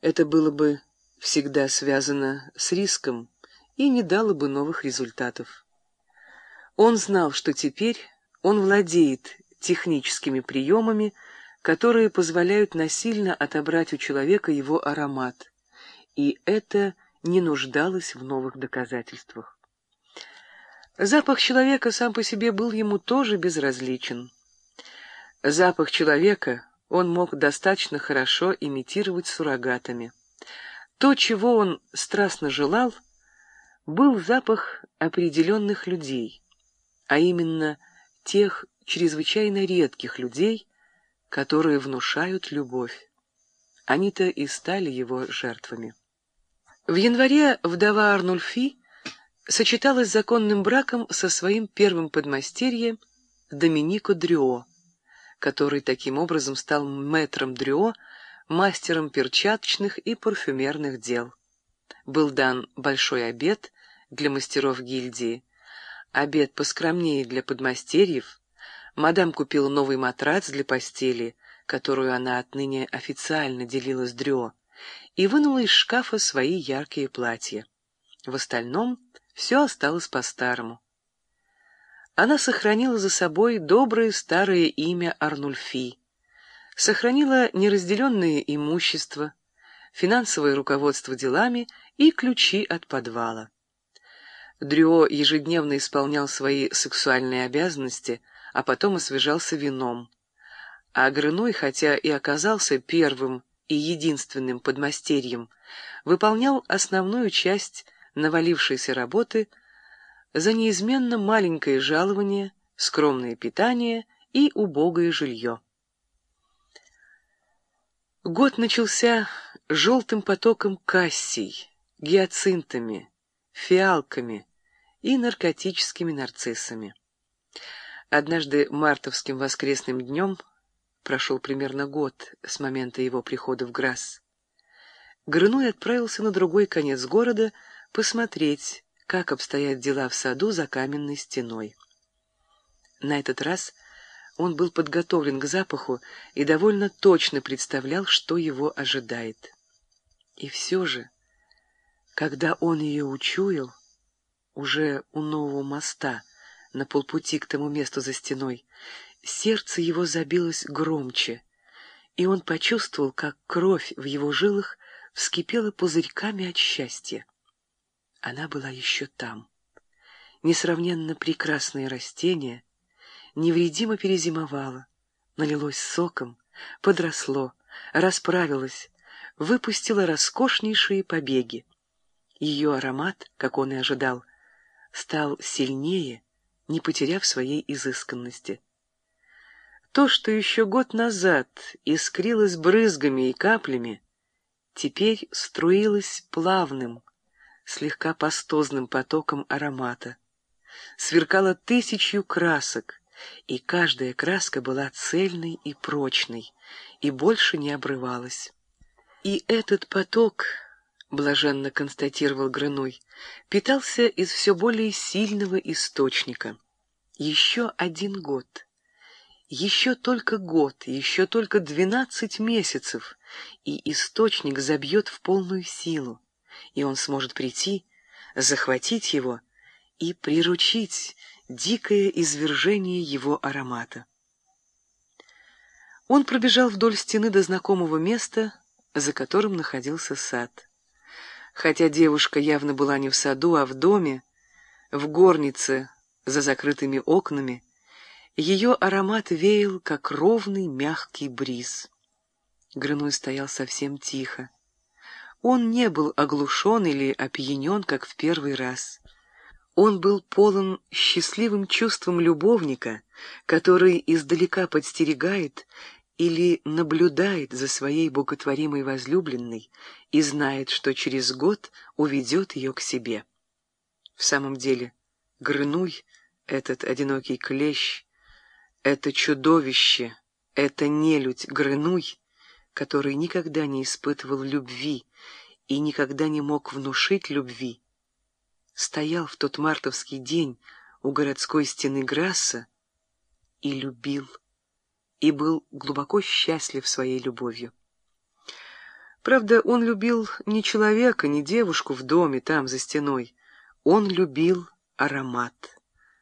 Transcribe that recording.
Это было бы всегда связано с риском и не дало бы новых результатов. Он знал, что теперь он владеет техническими приемами, которые позволяют насильно отобрать у человека его аромат, и это не нуждалось в новых доказательствах. Запах человека сам по себе был ему тоже безразличен. Запах человека он мог достаточно хорошо имитировать суррогатами. То, чего он страстно желал, был запах определенных людей, а именно тех чрезвычайно редких людей, которые внушают любовь. Они-то и стали его жертвами. В январе вдова Арнульфи сочеталась законным браком со своим первым подмастерьем Доминико Дрюо, который таким образом стал мэтром Дрюо, мастером перчаточных и парфюмерных дел. Был дан большой обед для мастеров гильдии, обед поскромнее для подмастерьев, мадам купила новый матрац для постели, которую она отныне официально делила с Дрюо, и вынула из шкафа свои яркие платья. В остальном все осталось по-старому. Она сохранила за собой доброе старое имя Арнульфи, сохранила неразделенное имущество, финансовое руководство делами и ключи от подвала. Дрюо ежедневно исполнял свои сексуальные обязанности, а потом освежался вином. А Грыной, хотя и оказался первым и единственным подмастерьем, выполнял основную часть навалившейся работы за неизменно маленькое жалование, скромное питание и убогое жилье. Год начался желтым потоком кассий, гиацинтами, фиалками и наркотическими нарциссами. Однажды мартовским воскресным днем Прошел примерно год с момента его прихода в Грасс. Грыной отправился на другой конец города посмотреть, как обстоят дела в саду за каменной стеной. На этот раз он был подготовлен к запаху и довольно точно представлял, что его ожидает. И все же, когда он ее учуял, уже у нового моста, на полпути к тому месту за стеной, Сердце его забилось громче, и он почувствовал, как кровь в его жилах вскипела пузырьками от счастья. Она была еще там. Несравненно прекрасное растение невредимо перезимовало, налилось соком, подросло, расправилось, выпустило роскошнейшие побеги. Ее аромат, как он и ожидал, стал сильнее, не потеряв своей изысканности. То, что еще год назад искрилось брызгами и каплями, теперь струилось плавным, слегка пастозным потоком аромата. Сверкало тысячью красок, и каждая краска была цельной и прочной, и больше не обрывалась. И этот поток, блаженно констатировал Грыной, питался из все более сильного источника. Еще один год — еще только год, еще только двенадцать месяцев, и источник забьет в полную силу, и он сможет прийти, захватить его и приручить дикое извержение его аромата. Он пробежал вдоль стены до знакомого места, за которым находился сад. Хотя девушка явно была не в саду, а в доме, в горнице за закрытыми окнами, ее аромат веял, как ровный мягкий бриз. Грыной стоял совсем тихо. Он не был оглушен или опьянен, как в первый раз. Он был полон счастливым чувством любовника, который издалека подстерегает или наблюдает за своей боготворимой возлюбленной и знает, что через год уведет ее к себе. В самом деле, Грынуй, этот одинокий клещ, это чудовище, это нелюдь Грынуй, который никогда не испытывал любви и никогда не мог внушить любви, стоял в тот мартовский день у городской стены Грасса и любил, и был глубоко счастлив своей любовью. Правда, он любил не человека, не девушку в доме, там, за стеной. Он любил аромат.